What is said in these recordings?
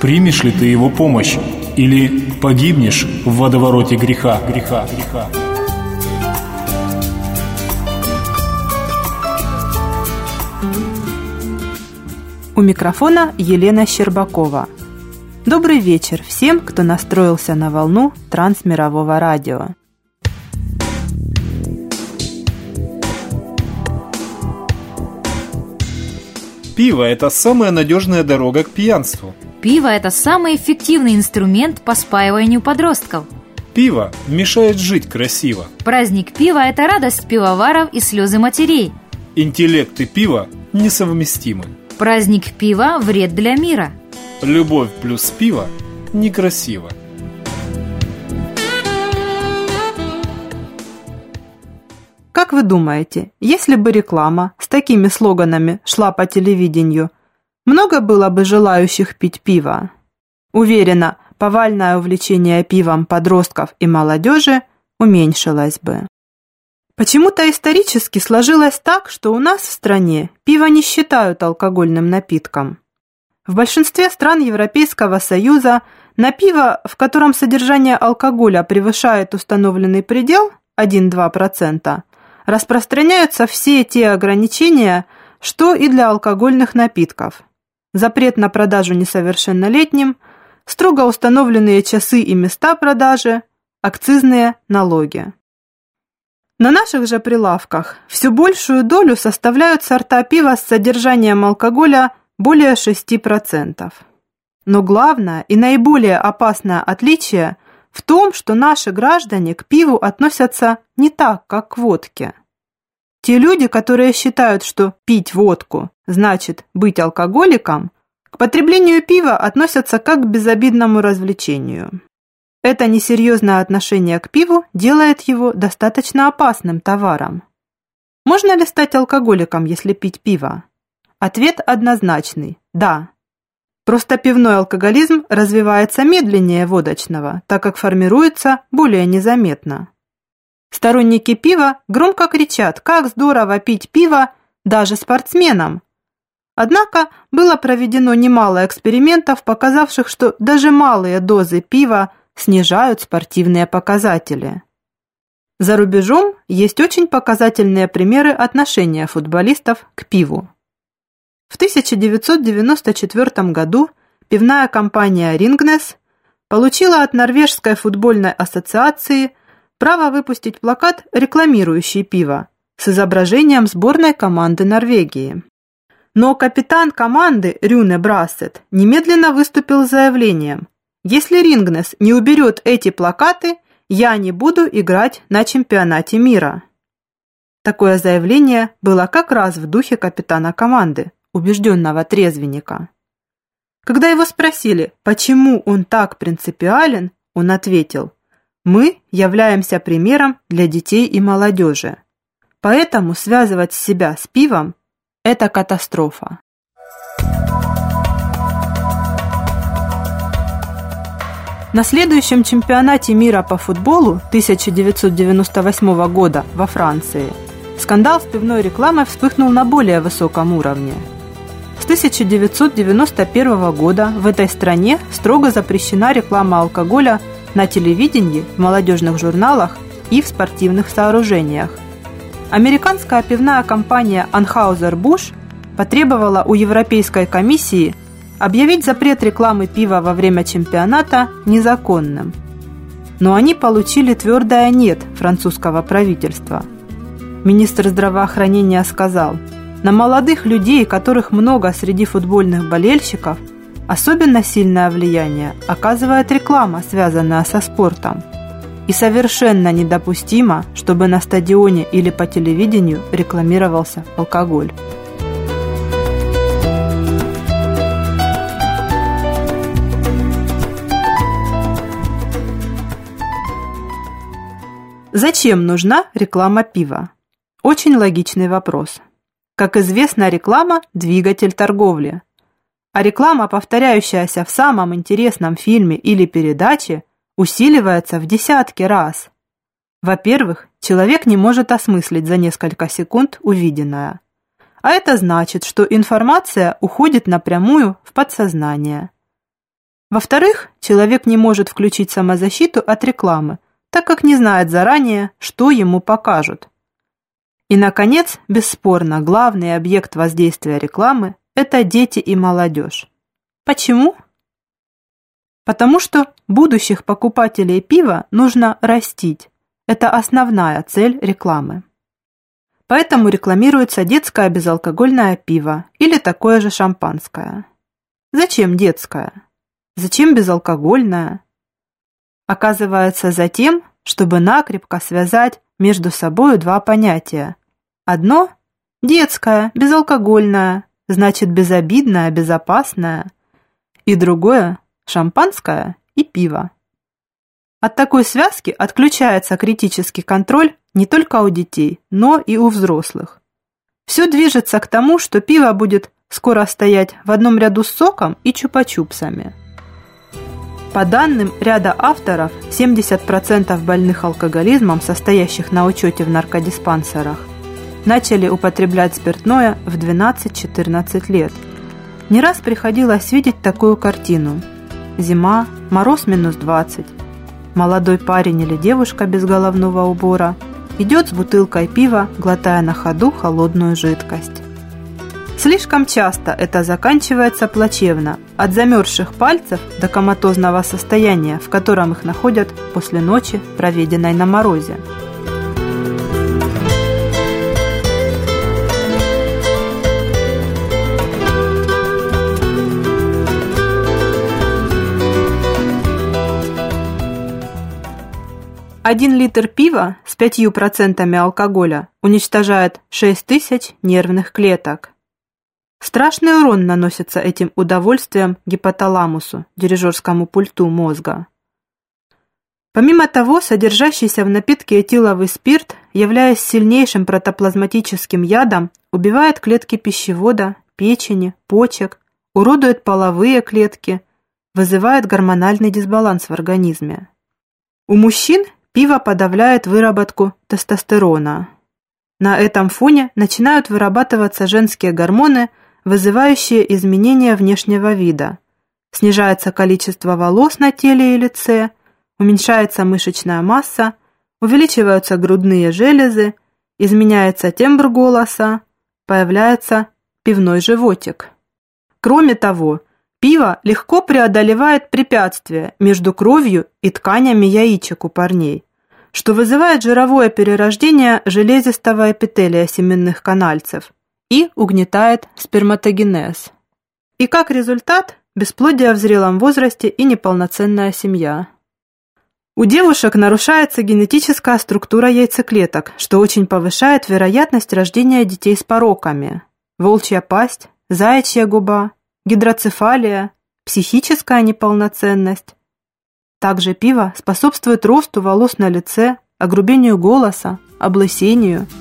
Примешь ли ты его помощь или погибнешь в водовороте греха, греха, греха. У микрофона Елена Щербакова. Добрый вечер всем, кто настроился на волну трансмирового радио. Пиво – это самая надежная дорога к пьянству. Пиво – это самый эффективный инструмент по спаиванию подростков. Пиво мешает жить красиво. Праздник пива – это радость пивоваров и слезы матерей. Интеллект и пиво несовместимы. Праздник пива – вред для мира. Любовь плюс пиво некрасиво. Как вы думаете, если бы реклама с такими слоганами шла по телевидению, много было бы желающих пить пиво? Уверена, повальное увлечение пивом подростков и молодежи уменьшилось бы. Почему-то исторически сложилось так, что у нас в стране пиво не считают алкогольным напитком. В большинстве стран Европейского Союза на пиво, в котором содержание алкоголя превышает установленный предел 1-2%, распространяются все те ограничения, что и для алкогольных напитков. Запрет на продажу несовершеннолетним, строго установленные часы и места продажи, акцизные налоги. На наших же прилавках все большую долю составляют сорта пива с содержанием алкоголя более 6%. Но главное и наиболее опасное отличие в том, что наши граждане к пиву относятся не так, как к водке. Те люди, которые считают, что пить водку значит быть алкоголиком, к потреблению пива относятся как к безобидному развлечению. Это несерьезное отношение к пиву делает его достаточно опасным товаром. Можно ли стать алкоголиком, если пить пиво? Ответ однозначный – да. Просто пивной алкоголизм развивается медленнее водочного, так как формируется более незаметно. Сторонники пива громко кричат, как здорово пить пиво даже спортсменам. Однако было проведено немало экспериментов, показавших, что даже малые дозы пива снижают спортивные показатели. За рубежом есть очень показательные примеры отношения футболистов к пиву. В 1994 году пивная компания Ringnes получила от Норвежской футбольной ассоциации право выпустить плакат, рекламирующий пиво, с изображением сборной команды Норвегии. Но капитан команды Рюне Брассет немедленно выступил с заявлением – если Рингнес не уберет эти плакаты, я не буду играть на чемпионате мира. Такое заявление было как раз в духе капитана команды, убежденного трезвенника. Когда его спросили, почему он так принципиален, он ответил, «Мы являемся примером для детей и молодежи. Поэтому связывать себя с пивом – это катастрофа». На следующем чемпионате мира по футболу 1998 года во Франции скандал с пивной рекламой вспыхнул на более высоком уровне. С 1991 года в этой стране строго запрещена реклама алкоголя на телевидении, в молодежных журналах и в спортивных сооружениях. Американская пивная компания Anheuser-Busch потребовала у Европейской комиссии объявить запрет рекламы пива во время чемпионата незаконным. Но они получили твердое «нет» французского правительства. Министр здравоохранения сказал, на молодых людей, которых много среди футбольных болельщиков, особенно сильное влияние оказывает реклама, связанная со спортом. И совершенно недопустимо, чтобы на стадионе или по телевидению рекламировался алкоголь. Зачем нужна реклама пива? Очень логичный вопрос. Как известно, реклама – двигатель торговли. А реклама, повторяющаяся в самом интересном фильме или передаче, усиливается в десятки раз. Во-первых, человек не может осмыслить за несколько секунд увиденное. А это значит, что информация уходит напрямую в подсознание. Во-вторых, человек не может включить самозащиту от рекламы, так как не знает заранее, что ему покажут. И, наконец, бесспорно, главный объект воздействия рекламы – это дети и молодежь. Почему? Потому что будущих покупателей пива нужно растить. Это основная цель рекламы. Поэтому рекламируется детское безалкогольное пиво или такое же шампанское. Зачем детское? Зачем безалкогольное? Оказывается, за тем, чтобы накрепко связать между собой два понятия. Одно – детское, безалкогольное, значит безобидное, безопасное. И другое – шампанское и пиво. От такой связки отключается критический контроль не только у детей, но и у взрослых. Все движется к тому, что пиво будет скоро стоять в одном ряду с соком и чупа-чупсами. По данным ряда авторов, 70% больных алкоголизмом, состоящих на учете в наркодиспансерах, начали употреблять спиртное в 12-14 лет. Не раз приходилось видеть такую картину. Зима, мороз минус 20. Молодой парень или девушка без головного убора идет с бутылкой пива, глотая на ходу холодную жидкость. Слишком часто это заканчивается плачевно, от замерзших пальцев до коматозного состояния, в котором их находят после ночи, проведенной на морозе. Один литр пива с 5% алкоголя уничтожает 6 тысяч нервных клеток. Страшный урон наносится этим удовольствием гипоталамусу, дирижерскому пульту мозга. Помимо того, содержащийся в напитке этиловый спирт, являясь сильнейшим протоплазматическим ядом, убивает клетки пищевода, печени, почек, уродует половые клетки, вызывает гормональный дисбаланс в организме. У мужчин пиво подавляет выработку тестостерона. На этом фоне начинают вырабатываться женские гормоны – вызывающие изменения внешнего вида. Снижается количество волос на теле и лице, уменьшается мышечная масса, увеличиваются грудные железы, изменяется тембр голоса, появляется пивной животик. Кроме того, пиво легко преодолевает препятствия между кровью и тканями яичек у парней, что вызывает жировое перерождение железистого эпителия семенных канальцев – и угнетает сперматогенез. И как результат – бесплодие в зрелом возрасте и неполноценная семья. У девушек нарушается генетическая структура яйцеклеток, что очень повышает вероятность рождения детей с пороками. Волчья пасть, заячья губа, гидроцефалия, психическая неполноценность. Также пиво способствует росту волос на лице, огрубению голоса, облысению –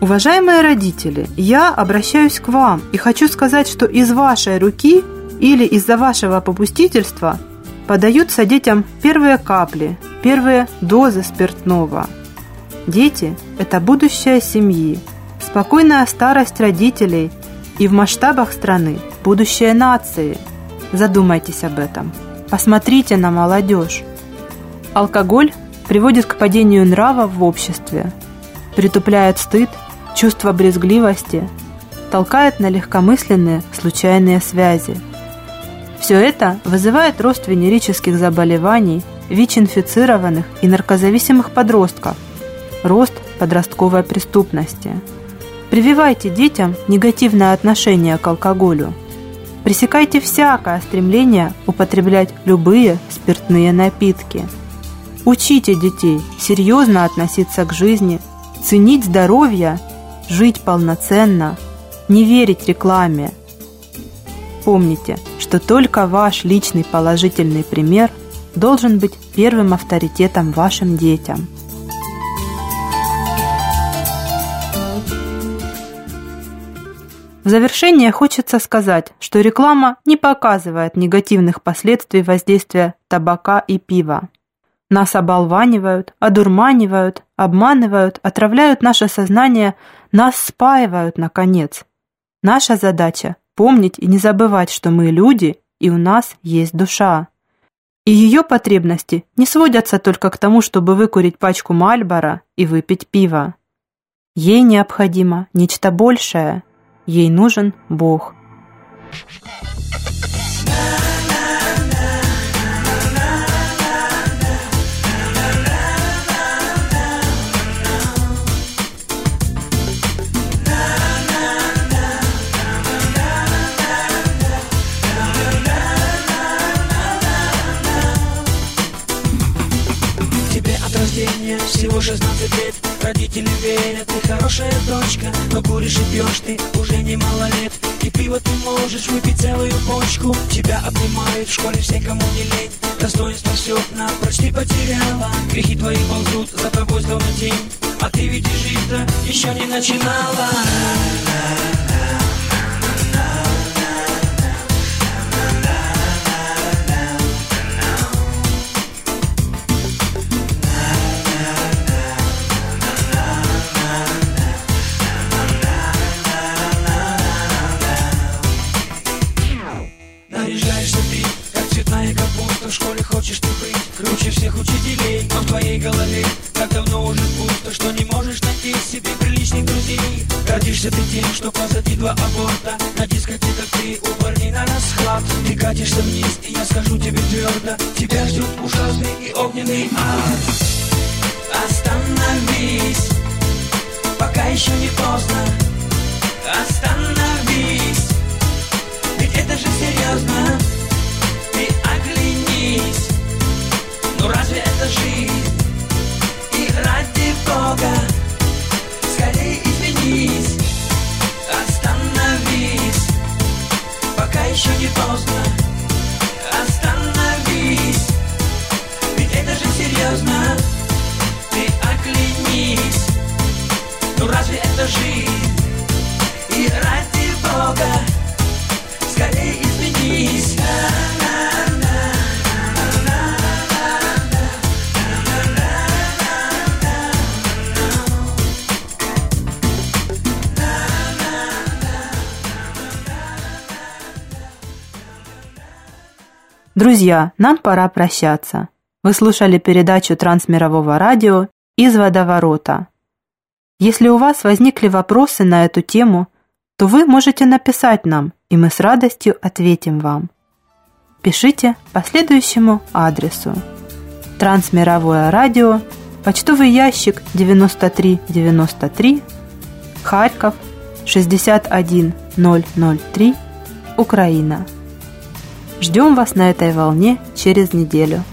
Уважаемые родители, я обращаюсь к вам и хочу сказать, что из вашей руки или из-за вашего попустительства подаются детям первые капли, первые дозы спиртного. Дети – это будущее семьи, спокойная старость родителей и в масштабах страны будущее нации. Задумайтесь об этом. Посмотрите на молодежь. Алкоголь приводит к падению нрава в обществе, притупляет стыд, чувство брезгливости, толкает на легкомысленные случайные связи – все это вызывает рост венерических заболеваний, ВИЧ-инфицированных и наркозависимых подростков, рост подростковой преступности. Прививайте детям негативное отношение к алкоголю. Пресекайте всякое стремление употреблять любые спиртные напитки. Учите детей серьезно относиться к жизни, ценить здоровье, жить полноценно, не верить рекламе. Помните – что только ваш личный положительный пример должен быть первым авторитетом вашим детям. В завершение хочется сказать, что реклама не показывает негативных последствий воздействия табака и пива. Нас оболванивают, одурманивают, обманывают, отравляют наше сознание, нас спаивают, наконец. Наша задача помнить и не забывать, что мы люди, и у нас есть душа. И ее потребности не сводятся только к тому, чтобы выкурить пачку Мальбора и выпить пиво. Ей необходимо нечто большее. Ей нужен Бог. Всего 16 лет. Родители верят, ты хорошая дочка Но куришь и пьешь ты уже немало лет. И пиво ты можешь выпить целую бочку. Тебя обнимают в школе все, кому не лень. Достоинство все напрочь ты потеряла. Грехи твои ползут за тобой словно тень А ты ведь и жить-то еще не начинала Гордишься ты тем, что позади два аборта. На дискотеках ты у парней на расхват Ты катишься вниз, и я скажу тебе твердо Тебя ждет ужасный и огненный ад. Остановись, Разве это жизнь И ради Бога Скорее изменись Друзья, нам пора прощаться. Вы слушали передачу Трансмирового радио «Из водоворота». Если у вас возникли вопросы на эту тему, то вы можете написать нам, и мы с радостью ответим вам. Пишите по следующему адресу. Трансмировое радио, почтовый ящик 9393, Харьков 61003, Украина. Ждем вас на этой волне через неделю.